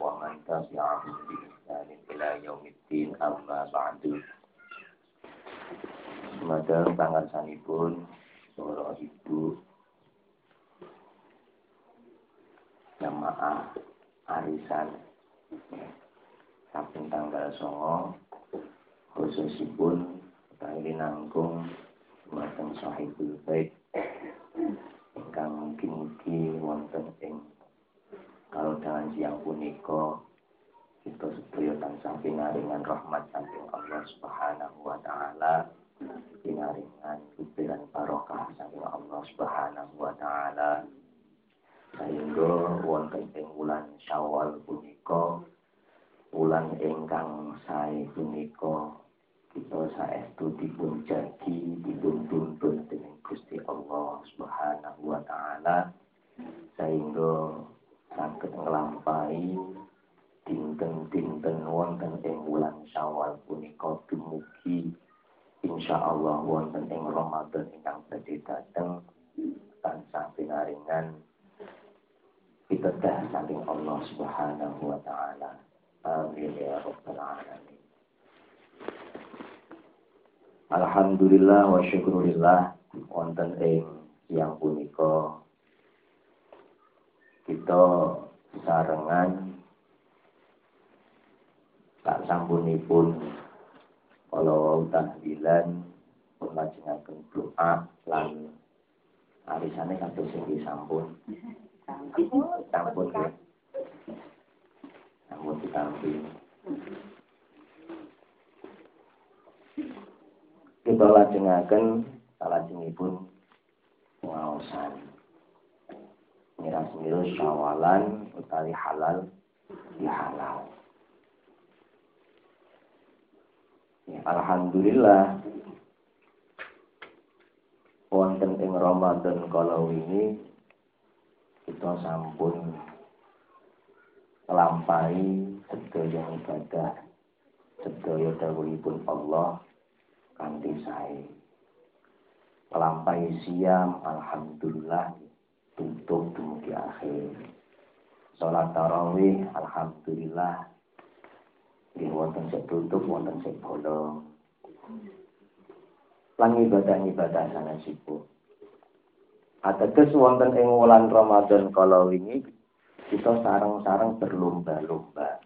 wa man tabi'ahum bi ihsan ila yaumiddin amma ba'du. Semadang tangan sanipun para ibu jamaah arisan samping tanggal songo khususipun kali nanggung dumateng sahibul bait ingkang mugi-mugi wonten ing kalodhangan siang punika kita sedaya tansah pinaringan rahmat saking Allah Subhanahu wa taala syukurillah wonten ing siang punika kita sarengan. Tak sampunipun kalau tahlilan pelajengaken doa lan arisane kados sing sampun sampun ya. Sampun ditampi. Kita lajengaken salajengipun pengaosan miras-miras syawalan utawi halal di halal. Ya, Alhamdulillah. Wonten ing Ramadan kalau ini kita sampun lampahi sedaya ibadah sedaya dawuhipun Allah kanthi sae. Lampahi siam alhamdulillah tutup dumugi akhir. Salat tarawih alhamdulillah nggih wonten sing tutup wonten sing bolong. Lan ibadah-ibadah sanesipun. Ateges wonten ing wulan Ramadan kala wingi kita sareng-sareng berlomba-lomba.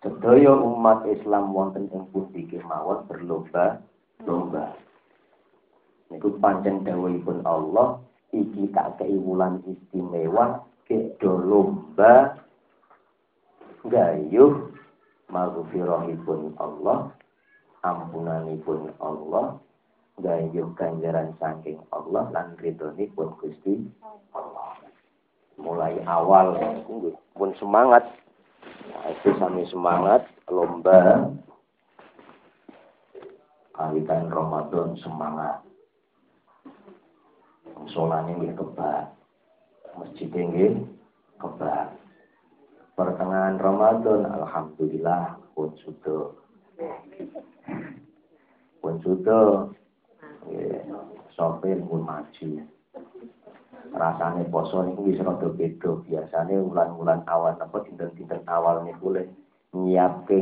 Sedaya umat Islam wonten ing pundi kemawon berlomba lomba. Niku pancen dawuhipun Allah, iki tak kei wulan istimewa kedo lomba gayuh maghfirahipun Allah, ampunanipun Allah, gayuh ganjaran saking Allah lan ridhonipun Gusti Allah. Mulai awal pun semangat. Nah, itu sami semangat lomba kawitan Ramadan semangat. Solane nggih kebak. Masjid nggih kebak. Pertengahan Ramadan alhamdulillah pun sudah pun sudah sopir pun maju. Rasane poso niku wis rada beda. Biasane wulan-wulan awal apa dinten-dinten awal niku le nyiapke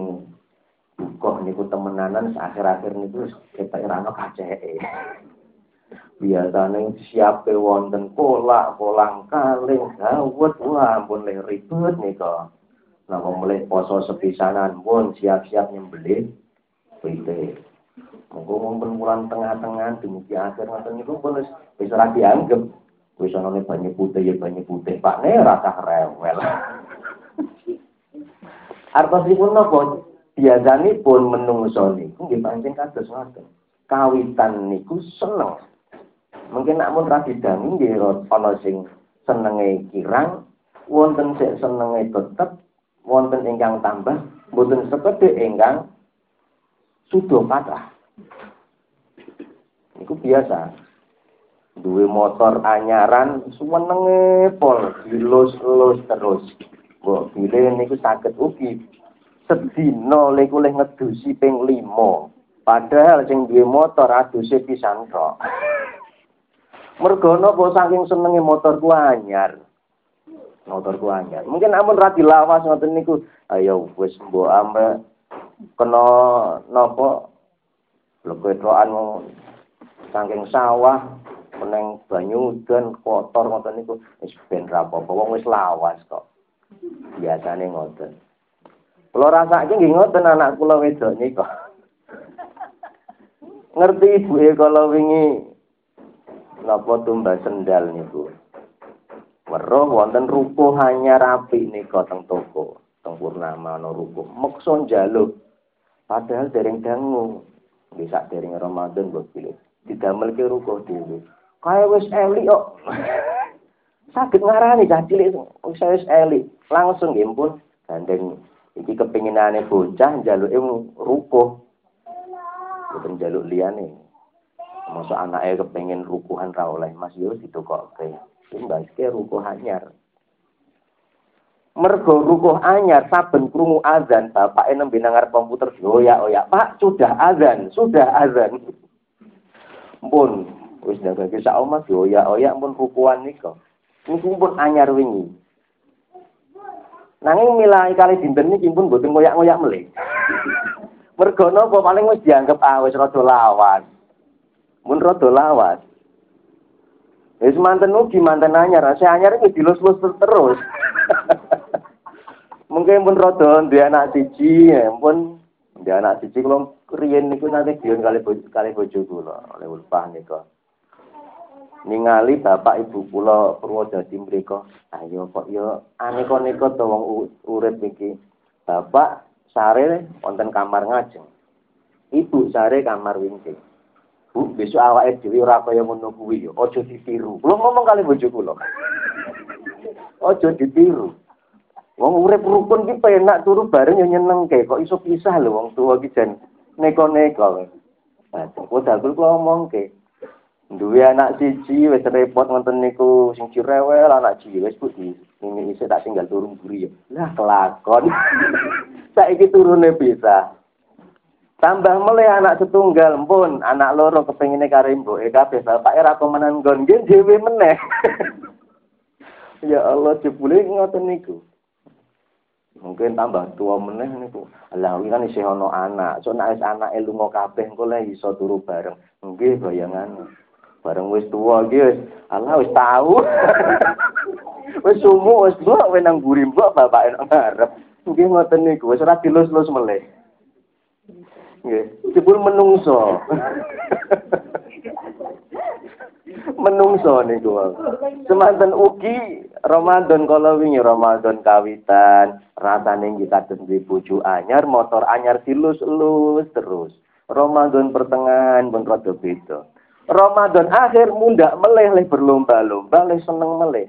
buka niku temenanan akhir-akhir niku ketok ora ono kaceke. Biasane siape wonten kolak, kolang kaling, gawet, wah ampun le ribet nika. Napa mulai poso sepisanan pun siap-siap nyembelih pite. Monggo mumpun wulan tengah-tengah dumugi akhir ngoten niku pun wis wis ora dianggep. Wis ana banyu putih ya banyu putih, Pak ne rasa rewel. Artosipun napa? Biasanipun menungso niku nggih pancen kados ngoten. Kawitan niku seneng. Mungkin nak mun ra didangi nggih ana sing senenge kirang, wonten sik senenge tetep wonten ingkang tambah mboten sekedhik ingkang sudah patah Iku biasa. Duwe motor anyaran suwenenge pol dilus-lus terus. Mbok bile niku saged ugi sedina niku leh ngedusi ping 5 padahal sing duwe motor aduse pisan tok mergo napa saking senenge motor ku anyar? Motor ku anyar. Mungkin amun ra dilawas ngoten niku ayo wis mbok ambe kena napa? Lho ketrokan saking sawah meneng banyu dan kotor ngoten niku wis ben ra apa-apa wong wis lawas kok. Biasane ngoten. Kula rasake nggih ngoten anak kula wedok nika ngerti ibuke kala wingi napa tumbas sendal niku weruh wonten ruko hanya rapi nika teng toko teng purnama ana ruko meksa njaluk padahal dereng dangu bisa dereng Ramadan mbok pilih didamelke ruko dhewe. Kaya wis elik kok. Saged ngarani cah cilik wis wis elik. Langsung nggih pun gandeng iki kepinginane bocah njaluke ruko. Boten njaluk liyane. Masa anake kepengin rukuhan ra oleh Mas yo ditokokke. Timbaske ruko anyar. Mergo rukuh anyar saben krungu azan bapak nembe nang komputer oh ya oh ya Pak sudah azan sudah azan pun wis ndagake sak omah dioyak-oyak pun kukuan nika. Niku pun anyar wingi. Nanging milai kali dinten niki pun mboten ngoyak-ngoyak melih. Mergo napa paling wis dianggap ah wis rada lawas. Mun rada lawas. Wis manten ugi manten anyar, saya anyar iki dilus-lus terus. Mungkin pun rada duwe anak siji, ya pun duwe anak siji kula riyen niku nanti biyen kali kali bojo kula oleh nika. Ningali bapak ibu kula Purwodadi mriku, ayo kok yo aneka-neka to wong urip iki. Bapak sare wonten kamar ngajeng. Ibu sare kamar wingking. Bu, besok awake dhewe ora kaya ngono kuwi yo, aja ditiru. Kula ngomong kali bojo kula. Aja ditiru. Wong urip rukun ki penak turu bareng yo nyenengke, kok iso pisah lho wong tuwa ki jan neko-neko. Nah, kok dagul kula omongke. Duwe anak siji wis repot ngoten niku sing cirewel anak cilik wis di ini isih tak tinggal turun buri ya. Lah kelakon. Saiki turune bisa. Tambah mulai anak setunggal pun anak loro kepengine karo mboke kabeh bapak era pemenan nggon. Nggih dhewe meneh. ya Allah jebule ngoten niku. Mungkin tambah tua meneh niku. Lah kan isih ana anak. So nek anake lunga kabeh engko le iso turu bareng. Nggih bayangan. Bareng wis tua iki Allah wis tau wis sumu wis mbok wenang buri bapak enak ngarep. Nggih ngoten niku. Wis ora dilus-lus meleh nggih. Jebul menungso. Menungso niku semanten ugi Ramadan kalau wingi Ramadan kawitan. Rasane kados duwe bojo anyar motor anyar silus-lus terus. Ramadan pertengahan pun rada beda. Ramadan akhir mundak meleh leh berlomba-lomba leh seneng meleh.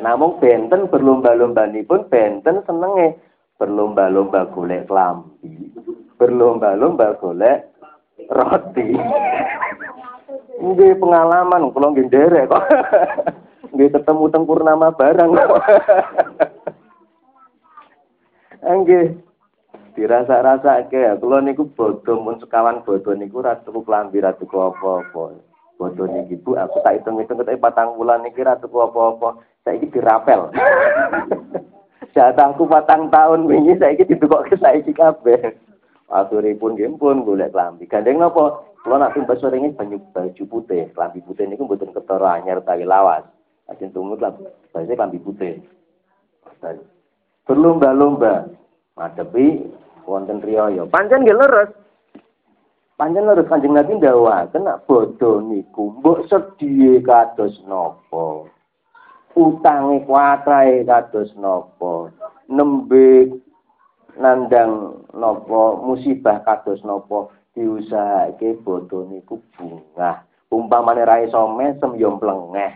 Namun benten berlomba-lomba pun benten senenge berlomba-lomba golek klambi berlomba-lomba golek roti Nggih pengalaman kula nggih nderek kok. Nggih ketemu teng purnama barang. Nggih. Dirasa-rasake ya kula niku bodho mun sekawan bodho niku ra tuku klambi ra apa-apa. Bodho niki aku tak hitung-hitung ketek patang bulan niki ra tuku apa-apa. Saiki dirapel. Jatahku patang tahun wingi saiki ditukokke saiki kabeh. Aturipun nggih pun golek klambi. Gandeng napa? Kula nak tumbas banyu baju putih, klambi putih niku mboten ketara anyar utawi lawas. Ajeng tumut lah, bahasa klambi putih. Berlomba-lomba ngadepi wonten riyaya. Pancen nggih leres. Pancen leres Kanjeng Nabi ndawaken nak bodho niku mbok sedhiye kados napa. Utange kuatrae kados napa. Nembe nandang napa musibah kados napa diusahake bodo niku bungah. Umpamane ra iso mesem yo mlengeh.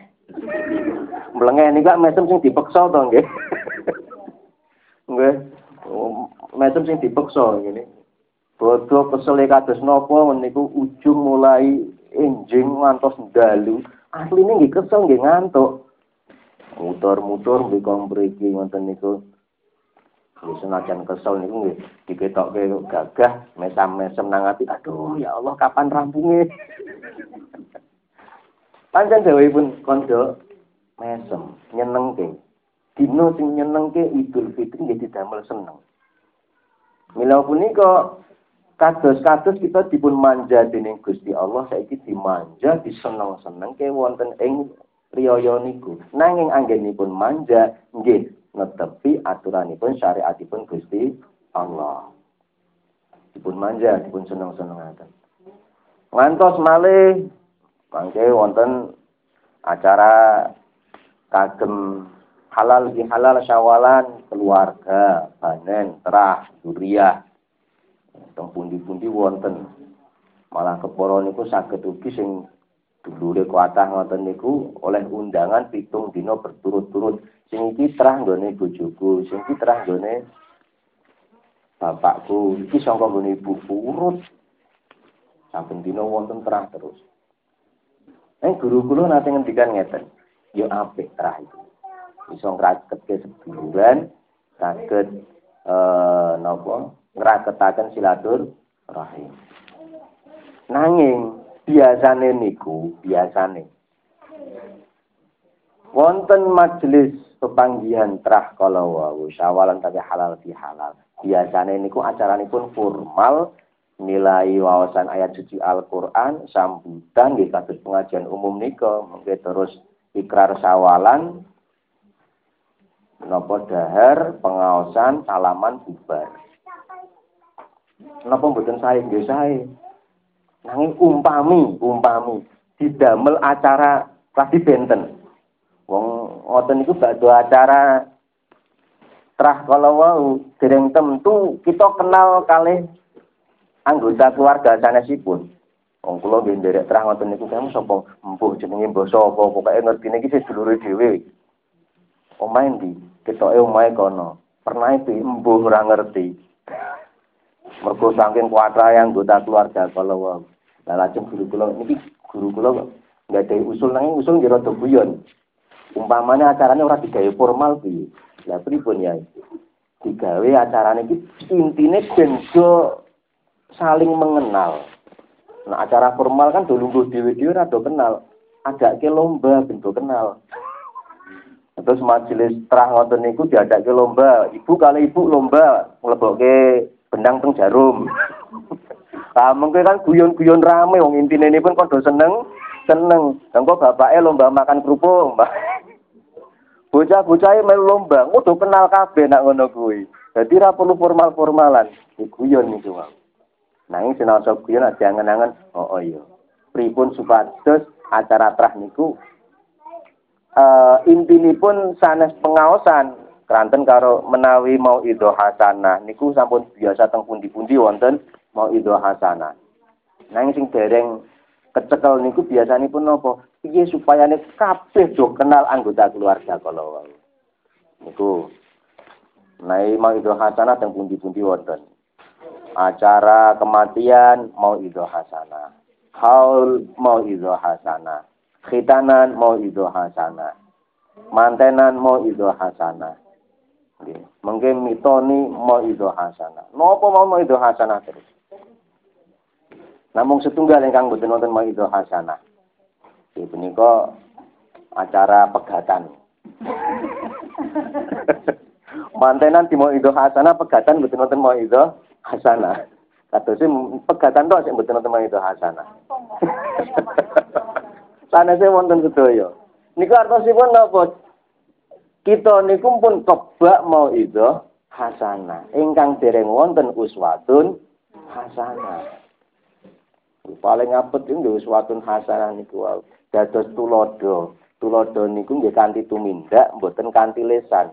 Mlengeni kok mesem sing dipeksa to nggih. Nggih. Mesem sing dipeksa ngene. Bodho kesel kados napa niku ujung mulai enjing ngantos dalu. Asline nggih kesel nggih ngantuk. Muter-muter mbikong mriki ngoten niku. Wis senajan kesel niku nggih diketokke gagah mesam-mesem nang ati. Aduh ya Allah kapan rampunge. Pancen dawuhipun kondo mesem nyenengke. Dino sing nyenengke Idul Fitri nggih didamel seneng. Mila punika kados-kados kita dipun manja dening Gusti Allah saiki dimanja diseneng-senengke wonten ing riyaya niku. Nanging anggenipun manja nggih netepi aturanipun syariatipun Gusti Allah. Dipun manja, dipun seneng-senengaken. Ngantos malih mangke wonten acara kagem halal di halal syawalan keluarga, panen, terah, duriah. Teng pundi-pundi wonten. Malah keporo niku saged ugi sing dulure kuatah ngoten niku oleh undangan pitung dina berturut-turut sing iki terah nggone bojoku sing terah nggone bapakku. Iki sangka nggone ibuku urut. Saben dina wonten terah terus. Eh guru kula nate ngendikan ngeten yo apik terah itu iso ngraketke seduluran saged eh napa? Ngraketaken silatur rahim nanging biasane niku biasane wonten majelis pepanggihan trah kala wau syawalan tapi halal di halal. Biasane niku acaranipun formal nilai wawasan ayat suci Al-Qur'an sambutan nggih kados pengajian umum nika. Mengke terus ikrar syawalan napa dahar pengaosan salaman bubar. Napa mboten sae? Nggih sae. Nanging umpami, umpami didamel acara lagi benten. Wong ngoten niku badhe acara trah kalau wau dereng tentu kita kenal kali anggota keluarga sanesipun. Wong kula nggih nderek trah ngoten niku kamu sapa empuh jenenge mbok sapa pokoke ngerti niki sedulure dhewe. Omahe ndi? Ketoke omahe kono. Pernah itu empuh ora ngerti. mergo saking kuwatah anggota keluarga kala wae. Lah lajeng guru kula niki guru kula nggak ada usul nanging usul nggih rada guyon. Umpamanya acaranya ora digawe formal piye. Lah pripun ya? Digawe acarane iki intine ben saling mengenal. Nah acara formal kan dulu gue dewi dewi rada kenal. Agak ke lomba bentuk kenal. Terus majelis terang ngoten niku diajak ke lomba. Ibu kali ibu lomba nglebokke benang teng jarum. Ah mungkin kan guyon-guyon rame wong intine ini pun kodo seneng, seneng. Engko bapake lomba makan kerupuk. Bocah-bocah melu lomba, kudu kenal kabeh nak ngono kuwi. Dadi ra perlu formal-formalan. Guyon niku wae. Nanging sinasa guyon aja angen-angen, oh, oh iya. Pripun supados acara trah niku uh, intinipun sanes pengaosan Keranten karo menawi mau ido hasanah niku sampun biasa teng pundi-pundi wonten mau ido hasanah. Nang sing dereng kecekel niku biasanipun napa? Piye supaya nek kabeh do kenal anggota keluarga kala wau. Niku Nai mau ido hasanah teng pundi-pundi wonten. Acara kematian mau ido hasanah. Haul mau ido hasanah. Khitanan mau ido hasanah. Mantenan mau ido hasanah. Mengke mitoni itu hasanah. Napa mau itu hasanah terus? Namun setunggal ingkang boten wonten itu hasanah. Nggih punika acara pegatan. Mantenan di mau itu hasanah, pegatan boten wonten itu hasanah. Kadose pegatan tok sing boten wonten itu hasanah. Sanese wonten sedaya. Niku artosipun napa? kita niku pun kebak mau itu hasanah ingkang dereng wonten uswatun hasanah paling apet itu uswatun hasanah niku wae dados tulodo tulodo niku nggih kanthi tumindak mboten kanthi lesan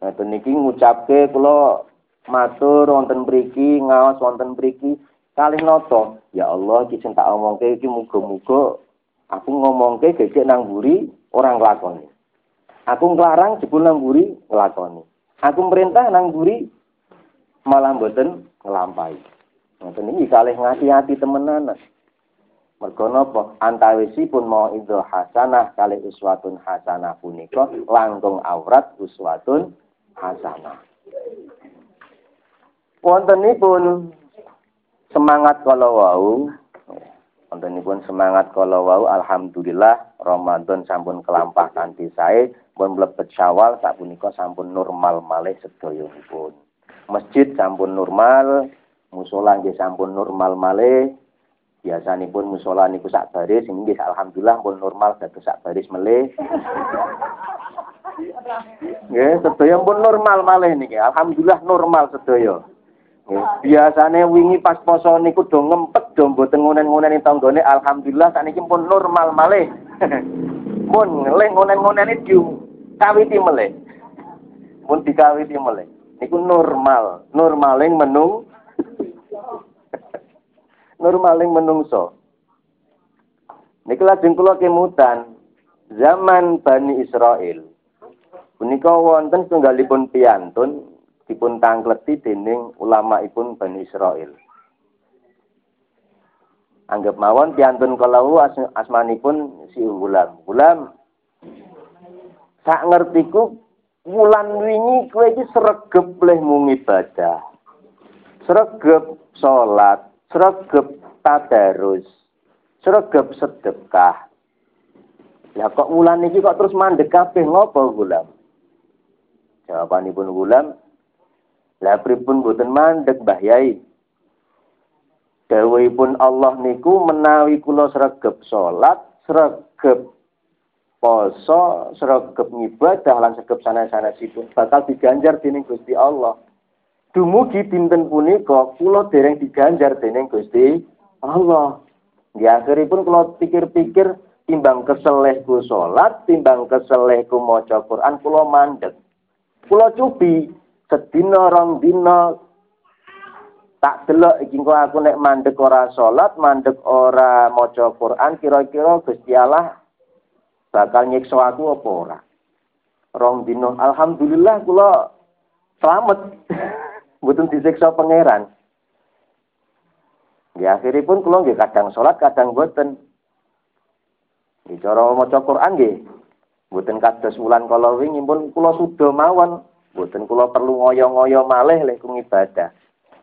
Ngaten niki ngucapke kula matur wonten mriki ngaos wonten mriki kalih nata ya Allah iki sing tak omongke iki muga-muga Aku ngomongke gejek nang buri orang nglakoni. Aku nglarang jebul nang buri. Aku merintah nang buri malah mboten nglampahi. Ngoten iki kalih ngati-ati temenan. Mergo napa? Antawisipun mau idul hasanah kali uswatun hasanah punika langkung aurat uswatun hasanah. Wontenipun semangat kalau wau wontenipun semangat kalau wau alhamdulillah Ramadan sampun kelampah kanthi sae pun mlebet Syawal sapunika sampun normal malih sedayahipun. Masjid sampun normal, musola nggih sampun normal malih, pun musola niku sak baris nggih alhamdulillah pun normal dados sak baris melih. Nggih, sedaya pun normal malih niki. Alhamdulillah normal sedaya. Biasane wingi pas poso niku do ngempet do mboten ngonen-ngoneni tanggane alhamdulillah sakniki pun normal malih. pun ngelih ngonen-ngoneni di kawiti melih. Pun dikawiti melih. Niku normal, normaling menung normaling menungso. Niki lajeng kula kemutan zaman Bani Israel. Punika wonten tunggalipun piantun dipun tangkleti dening ipun Bani Israel. Anggap mawon piantun kalau as asmanipun si. Gulam sak ngertiku wulan wingi kowe iki sregep leh mung ibadah. Sregep salat, sregep tadarus, sregep sedekah. Ya kok wulan iki kok terus mandek kabeh ngopo gulam? Jawabanipun gulam, lah pripun boten mandek Mbah Yai? Dawuhipun Allah niku menawi kula sregep salat, sregep poso, sregep ngibadah lan sregep sana-sanasipun bakal diganjar dening Gusti Allah. Dumugi dinten punika kula dereng diganjar dening Gusti Allah. Di akhiripun kula pikir-pikir timbang keselehku salat, timbang keselehku maca Quran kula mandek. Kula cubi sedina rong dina tak delok iki aku nek mandek ora salat, mandek ora maca Quran, kira-kira Gusti Allah bakal nyiksa aku apa ora? Rong dina alhamdulillah kula selamat. mboten disiksa pangeran. Ya akhiripun kula nggih kadang salat, kadang mboten. Di cara maca Quran nggih mboten kados wulan kala wingi pun kula suda mawon. Mboten kula perlu ngoyo-ngoyo malih lek ibadah.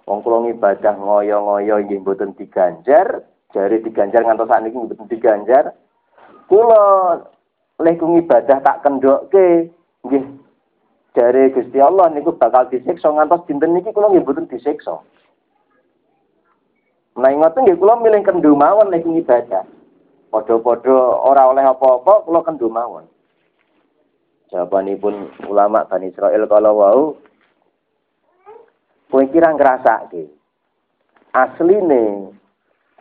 Wong kula ngibadah ngoyo-ngoyo nggih mboten diganjar, jare diganjar ngantos sakniki mboten diganjar. Kula lek ibadah tak kendokke nggih dari Gusti Allah niku bakal disiksa ngantos dinten niki kula nggih mboten disiksa. Nah ngoten nggih kula milih kendu mawon nek ibadah. Padha-padha ora oleh apa-apa kula kendu mawon. Jawabanipun ulama Bani Israel kalau wau kowe kira ngrasake. Asline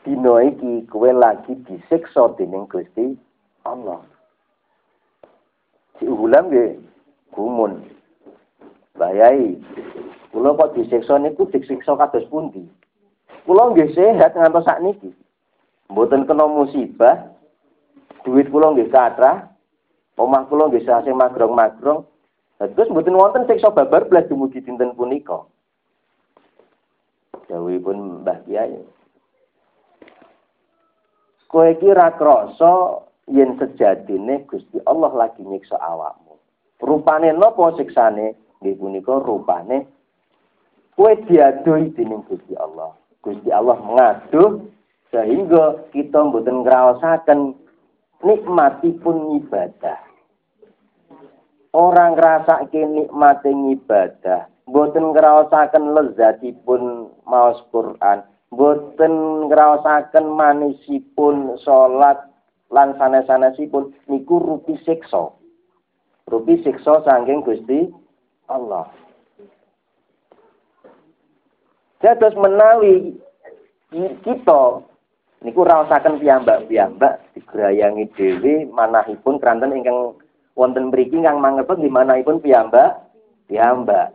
dina iki kowe lagi disiksa dening Gusti Allah. Si ulam nggih gumun Bayai. Kula kok disiksa niku disiksa kados pundi? Kula nggih sehat ngantos sakniki. Mboten kena musibah. Duit kula nggih kathah. Omah kula nggih sasih magrong-magrong. Terus mboten wonten siksa babar blas dumugi dinten punika. Dawuhipun Mbah Kiai. Kowe iki ra krasa yen sejatine Gusti Allah lagi nyiksa awakmu. Rupane napa siksane? Nggih punika rupane kowe diadohi dening Gusti Allah. Gusti Allah mengaduh sehingga kita mboten ngraosaken nikmatipun ibadah. Orang ngrasake nikmate ibadah, mboten ngraosaken lezatipun maos Quran, mboten ngraosaken manisipun salat lan sanes-sanesipun niku rupi siksa. Rupi siksa saking Gusti Allah. Dados menawi kita niku raosaken piyambak-piyambak digrayangi dhewe manahipun kranten ingkang wonten mriki ingkang mangertos di manahipun piyambak piyambak.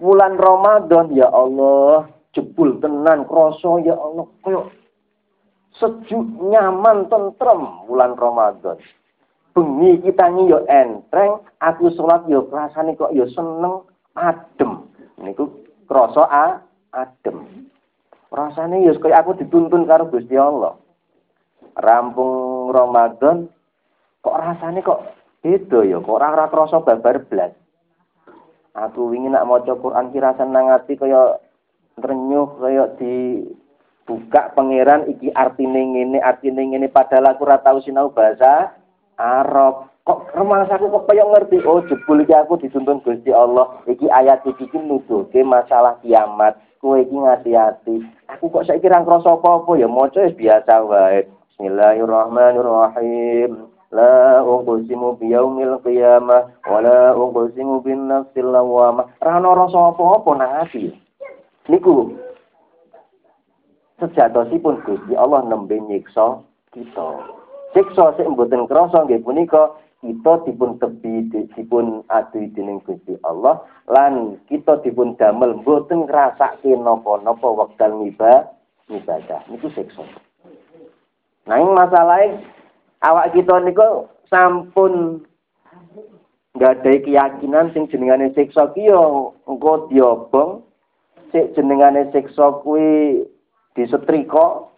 Bulan Ramadan ya Allah, jebul tenan krasa ya Allah koyo sejuk nyaman tentrem bulan Ramadan bengi kita yo entreng aku sholat yo rasane kok yo seneng adem. Niku a adem. Rasane yo kaya aku dituntun karo Gusti Allah. Rampung Ramadan kok rasane kok beda ya? Kok ora ora krasa babar aku wingi nak maca Quran ki rasane nang ati kaya renyuh kaya di buka pangeran iki artine ngene artine ngene padahal aku ora tau sinau bahasa Arab. Kok rumangsaku kok kaya ngerti oh jebul iki aku dituntun Gusti Allah. Iki ayat iki iki nuduhke masalah kiamat. Kowe iki ngati-ati. Aku kok saiki ra ngrasa apa-apa ya maca biasa wae. Bismillahirrahmanirrahim. La uqsimu biyaumil qiyamah wa la uqsimu bin nafsil lawamah. Ra ono rasa apa-apa nang ati. Niku sejatosipun Gusti Allah nembe nyiksa kita siksa sing mboten krasa nggih punika kita dipun tebi dipun adu dening Gusti Allah lan kita dipun damel mboten ngrasake napa-napa wekdal ibadah niku siksa. Nanging masalahe awak kita niku sampun nggak ada keyakinan sing jenengane siksa ki yo engko diobong sik jenengane siksa kuwi disetrika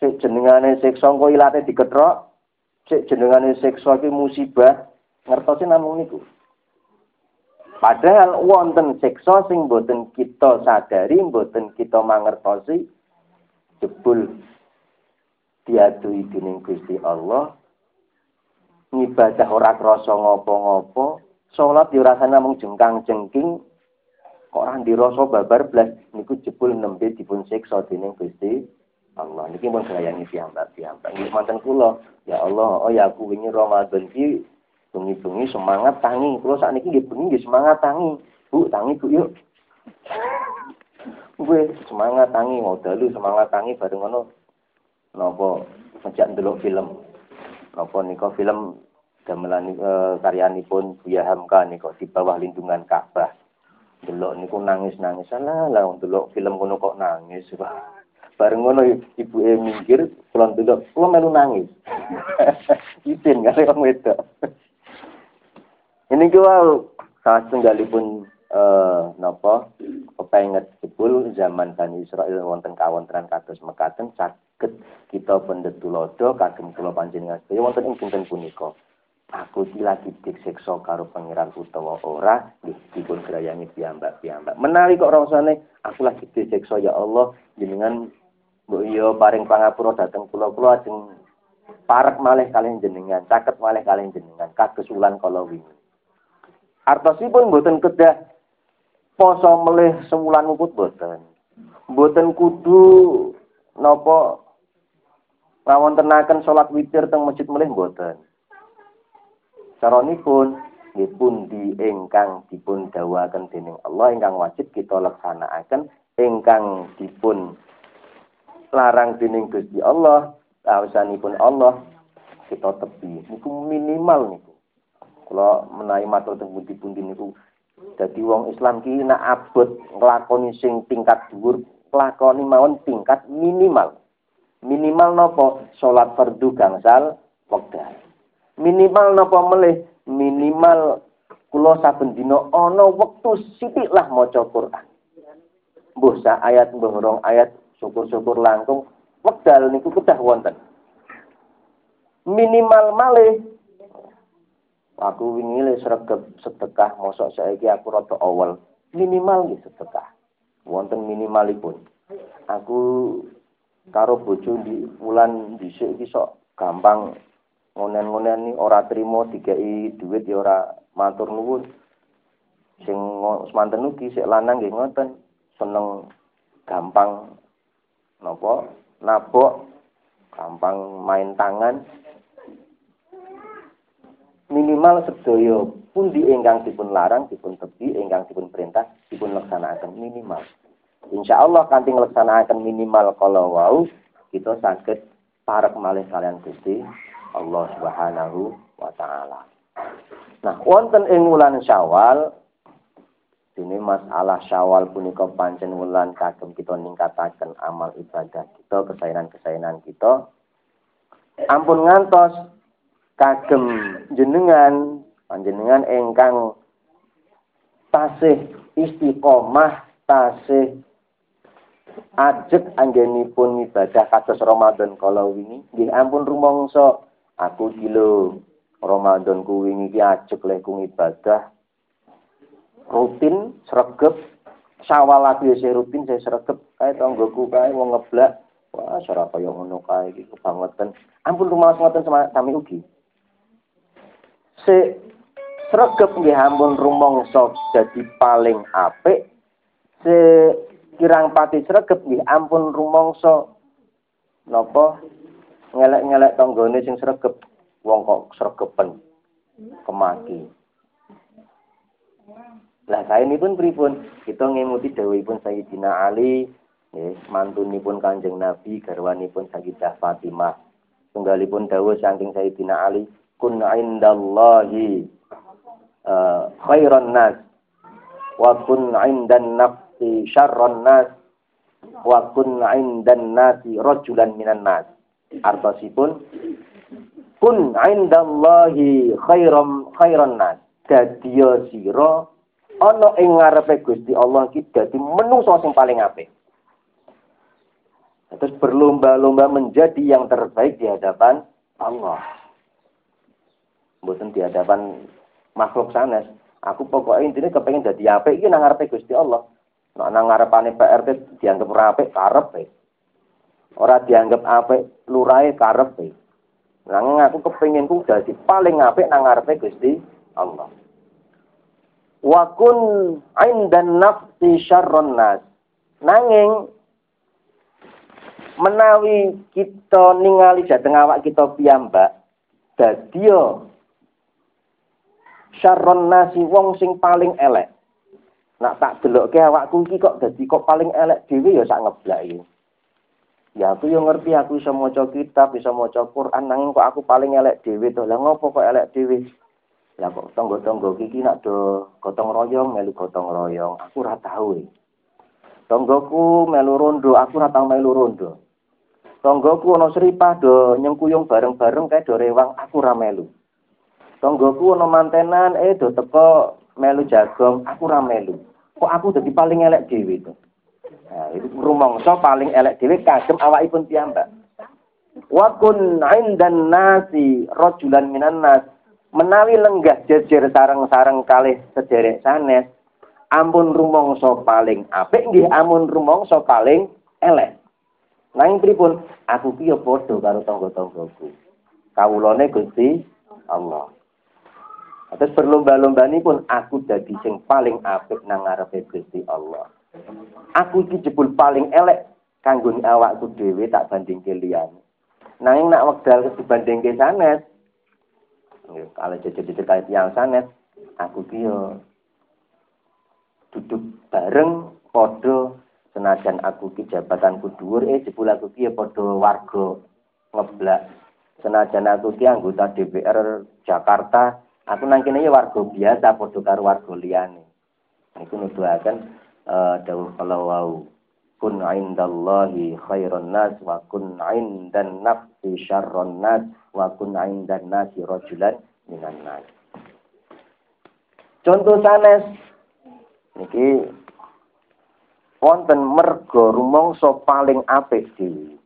sik jenengane siksa engko ilate diketrok sik jenengane siksa iki musibah. Ngertosi namung niku? Padahal wonten siksa sing boten kita sadari boten kita mangertosi jebul diadui dening Gusti Allah. Ngibadah ora krasa ngopo-ngopo salat yo rasane namung jengkang-jengking. Kok ora dirasa babar blas niku jebul nembe dipun siksa dening Gusti Allah. Niki pun sayang piyambak piyambak nggih manten kula. Ya Allah oh ya aku wingi Ramadan iki bengi-bengi semangat tangi. Kula sakniki nggih bengi semangat tangi. Bu tangi Bu yuk. Gue semangat tangi mau dalu semangat tangi bareng ngono. Napa? Sejak ndelok film. Napa nika film gamelan e, karyanipun Buya Hamka nika di bawah lindungan Ka'bah. Delok niku nangis-nangis lah lah delok film kono kok nangis. Pak bareng ngono ibu e minggir kula ndelok kula melu nangis. Izin kali wong wedok. Ini kuwi salah setunggalipun eh napa kepenget jebul zaman Bani Israel wonten kawontenan kados mekaten saged kita pendet tulodo kagem kula panjenengan sedaya wonten ing dinten punika. Aku lagi disiksa karo pangeran utawa ora nggih dipun grayangi piyambak-piyambak. Menawi kok rasane aku lagi disiksa ya Allah jenengan Mbok iya paring pangapura dhateng kula-kula ajeng parek malih kalian jenengan, caket malih kalian jenengan, kados wulan kala wingi. Artosipun mboten kedah poso melih sewulan muput mboten. Mboten kudu napa ngawontenaken salat witir teng masjid melih mboten. Caranipun nggih pundi ingkang dipun dawuhaken dening Allah ingkang wajib kita laksanakaken ingkang dipun larang dening Gusti Allah, pun Allah kita tepi. Niku minimal niku. Kula menawi matur teng pundi-pundi niku dadi wong Islam ki nak abot nglakoni sing tingkat dhuwur, lakoni mawon tingkat minimal. Minimal nopo salat fardu gangsal wekdal. Minimal nopo melih minimal kula saben dina ana wektu sithik lah maca Quran. Mbuh ayat mbuh ayat syukur-syukur langkung. Wekdal niku kedah wonten. Minimal malih. Aku wingi le sregep sedekah mosok saiki aku rada awal. Minimal nggih sedekah. Wonten minimalipun. Aku karo bojo di wulan dhisik iki sok gampang ngonen-ngonen ora trimo dikai duit ya ora matur nuwun. Sing semanten ugi sik lanang nggih ngoten. Seneng gampang nopo nabok. Gampang main tangan. Minimal sedaya pundi ingkang dipun larang dipun tebi ingkang dipun perintah dipun laksanakan minimal. Insya Allah kanthi nglaksanakaken minimal kalau wau kita sakit parek malih kalian Gusti Allah Subhanahu wa taala. Nah, wonten ing wulan Syawal Dene masalah Syawal punika pancen wulan kagem kita ningkataken amal ibadah kita, kesayangan-kesayangan kita. Ampun ngantos kagem jenengan panjenengan ingkang tasih istiqomah tasih ajek anggenipun ibadah kados Ramadan kalau wingi. Nggih ampun rumangsa. Aku kilo Ramadan ku wingi iki ajek lek ibadah rutin sregep. Sawal aku ya rutin saya sregep. Kae tanggoku kae wong ngeblak. Wah ora kaya ngono kae iki kebangetan ampun rumah ngoten sami ugi. Se sregep nggih ampun rumangsa dadi paling apik. Se kirang pati sregep nggih ampun rumangsa napa? Ngelek-ngelek tanggane sing sregep. Wong kok sregepen? Kemaki lah ini pun pripun? Kita ngemuti dawuhipun Sayyidina Ali, nggih, mantunipun Kanjeng Nabi, garwanipun Sayyidah Fatimah. Tunggalipun dawuh saking Sayyidina Ali, kun indallahi uh, khairan nas wa kun indan nafsi syarran nas wa kun indan nasi rajulan minan nas. Artosipun kun indallahi khairan khairan nas. Dadiya sira ana ing ngarepe Gusti Allah iki dadi menungso sing paling apik. Terus berlomba-lomba menjadi yang terbaik di hadapan Allah. Bukan di hadapan makhluk sanes. Aku pokoknya intinya kepengen jadi apik iki nang ngarepe Gusti Allah. Nek nang ngarepane PRT dianggap ora apik karepe. Ora dianggap apik lurahe karepe. Nang aku kepengin ku dadi paling apik nang ngarepe Gusti Allah wa kun indan nafsi syarron nas. Nanging menawi kita ningali dhateng awak kita piyambak dadya syarron nasi wong sing paling elek. Nak tak delokke awakku iki kok dadi kok paling elek dhewe ya sak ngeblaki. Ya aku yo ngerti aku bisa maca kitab, bisa maca Quran nanging kok aku paling elek dhewe to. Lah ngopo kok elek dhewe? Ya kok tonggo-tonggo kiki nak do gotong royong melu gotong royong. Aku ora tau e. Tonggoku melu rondo, aku ora tau melu rondo. Tonggoku ana seripah do nyengkuyung bareng-bareng kae do rewang, aku ora melu. Tonggoku ana mantenan eh do teko melu jagong, aku ora melu. Kok aku dadi paling elek dhewe to. Nah, itu rumangsa paling elek dhewe kagem awakipun piyambak. Wa kun 'indan nasi rajulan minan nas menawi lenggah jejer sarang-sarang kalih sederek sanes ampun rumangsa paling apik nggih ampun rumangsa paling elek nanging pripun aku ki padha karo tangga-tanggaku kawulane Gusti Allah Atas berlomba-lomba ini pun aku jadi sing paling apik nang ngarepe Gusti Allah. Aku iki jebul paling elek kanggo awakku dhewe tak bandingke liyane. Nanging nak wekdal dibandingke sanes, kalau kait yang sanes, aku kio duduk bareng podo senajan aku ki jabatanku dhuwur eh jebul aku ki podo warga ngeblak. Senajan aku ki anggota DPR Jakarta aku nang ya warga biasa podo karo warga liyane. Niku nuduhaken uh, dawuh kalau wau kun indallahi khairan nas wa kun indan nafsi syarron nas wa kun indan nasi rajulan minan nas. Contoh sanes niki wonten mergo rumangsa paling apik dhewe.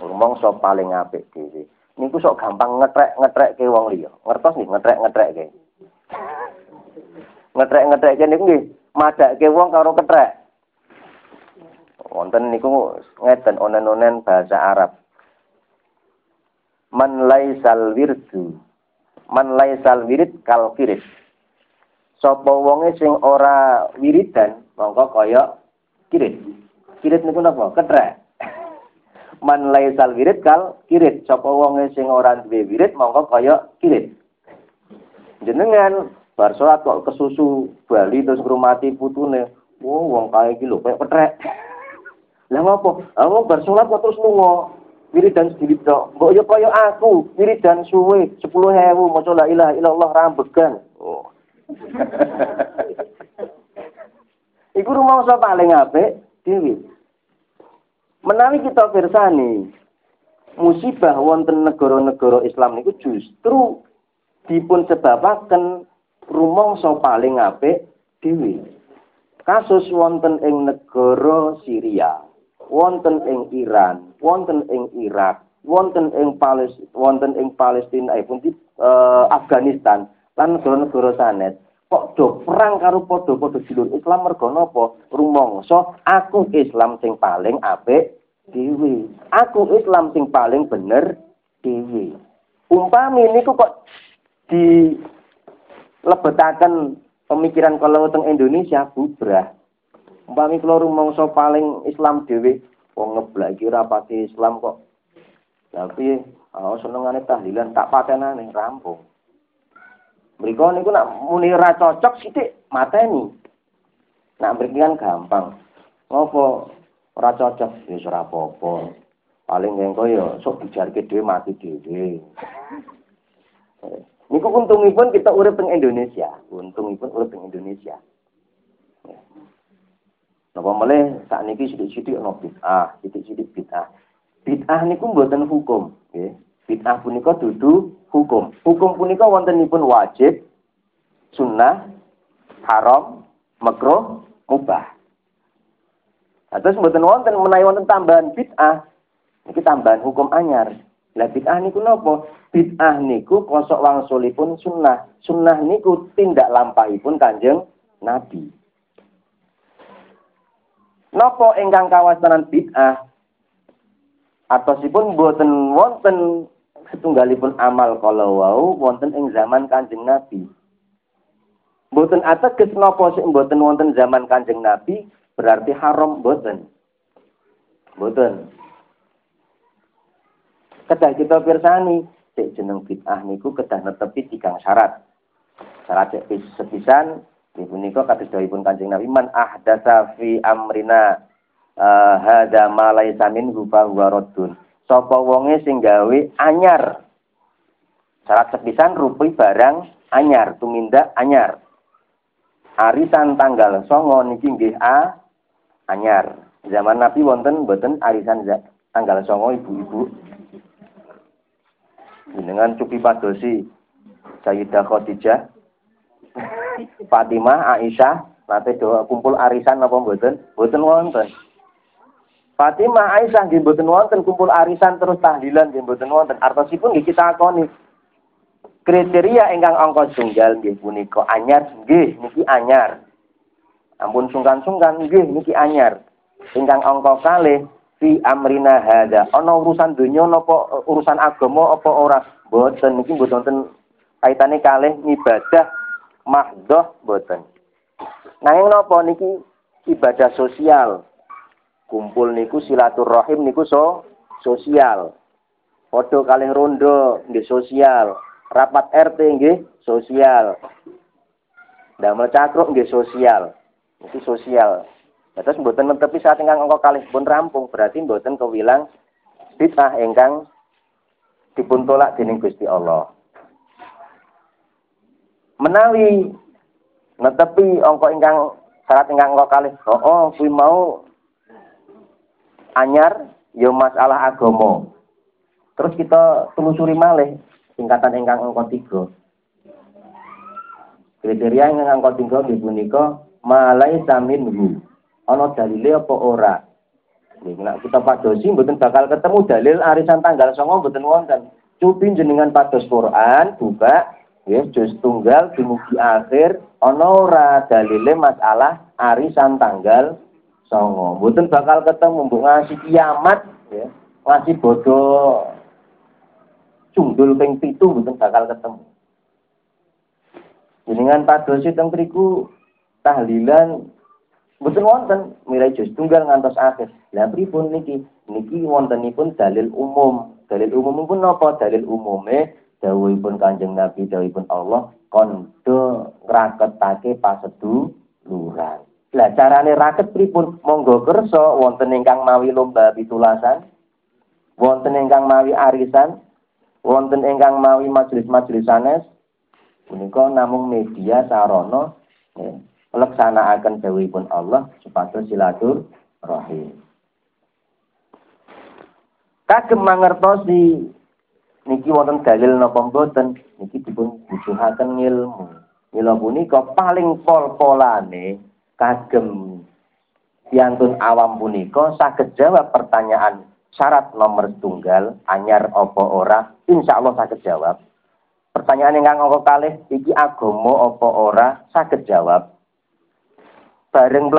Rumangsa paling apik dhewe. Niku sok gampang ngetrek-ngetrek ke wong liya. Ngertos nih ngetrek-ngetrek ke. Ngetrek-ngetrek ke niku nggih madake wong karo ketrek. Wonten niku ngeten onen-onen bahasa Arab. Man laisal wirdu. Man laisal wirid kal firid sapa wonge sing ora wiridan mongko kaya kirit. Kirit niku napa? Ketrek. Man laisal wirid kal kirit. Sapa wonge sing ora duwe wirid mongko kaya kirit. Jenengan bar salat kok kesusu bali terus ngrumati putune oh wong kae iki lho kaya ketrek lah ngopo? Ah bar salat kok terus lunga wiridan sedikit tok. Mbok yo kaya aku, wiridan suwe 10.000 maca la ilaha illallah rambegan. Oh. niku rumangsa paling apik dhewe. Menawi kita pirsani musibah wonten negara-negara Islam niku justru dipun sebabaken rumangsa paling apik dhewe. Kasus wonten ing negara Syria, wonten ing Iran, wonten ing Irak, wonten ing Palestina, wonten ing Palestina pun di uh, Afghanistan lan negara-negara sanes. Kok do perang karo padha-padha jilun Islam mergo napa? Rumangsa aku Islam sing paling apik dhewe. Aku Islam sing paling bener dhewe. Umpami niku kok di lebetaken pemikiran kalau teng Indonesia bubrah umpami kula rumangsa paling Islam dhewe wong ngeblak iki ora Islam kok tapi oh senengane tahlilan tak patenane rampung. Mriko niku nak muni ora cocok sithik mateni. Nak mriki kan gampang. Ngopo ora cocok ya ora apa-apa. Paling engko ya sok dijarke dhewe mati dhewe. Niku untungipun kita urip ing Indonesia. Untungipun urip ing Indonesia. Napa mulai saat niki sidik-sidik ono bid'ah, sidik-sidik bid'ah. Bid'ah niku mboten hukum, nggih. Bid'ah punika dudu hukum. Hukum punika wontenipun wajib, sunnah, haram, makruh, mubah. Terus mboten wonten menawi wonten tambahan bid'ah. Niki tambahan hukum anyar. Lah bid'ah niku napa? Bid'ah niku kosok wangsulipun sunnah. Sunnah niku tindak lampahipun Kanjeng Nabi. Napa ingkang kawastanan bid'ah? atosipun boten wonten setunggalipun amal kalau wau wonten ing zaman Kanjeng Nabi. Boten ateges napa sing boten wonten zaman Kanjeng Nabi berarti haram boten. Boten. Kedah kita pirsani, cek jeneng bid'ah niku kedah netepi tiga syarat. Syarat cek sepisan Ibu niko kata pun kanjeng Nabi man ahdasa fi amrina uh, hada malai samin rupa warodun. Sopo wonge sing gawe anyar. Syarat sepisan rupi barang anyar, tumindak anyar. Arisan tanggal songo niki nggih a anyar. Zaman Nabi wonten boten arisan tanggal songo ibu-ibu. Dengan cupi padosi Sayyidah Khadijah Fatimah, Aisyah, nanti doa kumpul arisan apa mboten? Mboten wonten. Fatimah Aisyah nggih mboten wonten kumpul arisan terus tahlilan nggih mboten wonten. Artosipun nggih kita akoni. Kriteria ingkang angka tunggal nggih punika anyar nggih niki anyar. Ampun sungkan-sungkan nggih niki anyar. Ingkang angka kalih fi amrina hada. Ana urusan donya napa urusan agama apa ora? Mboten niki mboten wonten kaitane kalih ibadah mahdoh mboten. Nanging napa niki ibadah sosial kumpul niku silaturahim niku so sosial. Foto kalih rondo nggih sosial. Rapat RT nggih sosial. Damel cakruk nggih sosial. Itu sosial. Ya, terus mboten netepi saat ingkang angka kalih pun rampung berarti mboten kewilang bid'ah ingkang dipun tolak dening Gusti Allah. Menawi netepi angka ingkang syarat ingkang angka kalih, oh, oh kuwi mau anyar yo ya masalah agama. Terus kita telusuri malih tingkatan ingkang angka tiga. Kriteria ingkang angka tiga nggih punika malai saminhu. Ana dalile apa ora? Nah, kita padosi mboten bakal ketemu dalil arisan tanggal songo mboten wonten. Cupi jenengan pados Quran buka ya juz tunggal dumugi akhir ana ora dalile masalah arisan tanggal songo. Mboten bakal ketemu mbok ngasih kiamat ya. Ngasih bodoh cundul ping pitu mboten bakal ketemu. Jenengan padosi teng mriku tahlilan mboten wonten mirai jus tunggal ngantos akhir. Lah pripun niki? Niki wontenipun dalil umum. Dalil umum pun napa? Dalil umume dawuhipun Kanjeng Nabi, dawuhipun Allah kondo ngraketake pasedu luran. Lah carane raket pripun? Monggo kersa wonten ingkang mawi lomba pitulasan, wonten ingkang mawi arisan, wonten ingkang mawi majelis-majelis sanes. Punika namung media sarana ya, pelaksanaaken dawuhipun Allah supados silaturahim. Kagem mangertosi niki wonten dalil napa mboten? Niki dipun bujuhaken ilmu. Mila punika paling pol-polane kagem piantun awam punika saged jawab pertanyaan syarat nomor tunggal anyar apa ora? Insya Allah saged jawab. Pertanyaan yang angka kalih iki agama apa ora? Saged jawab. Bareng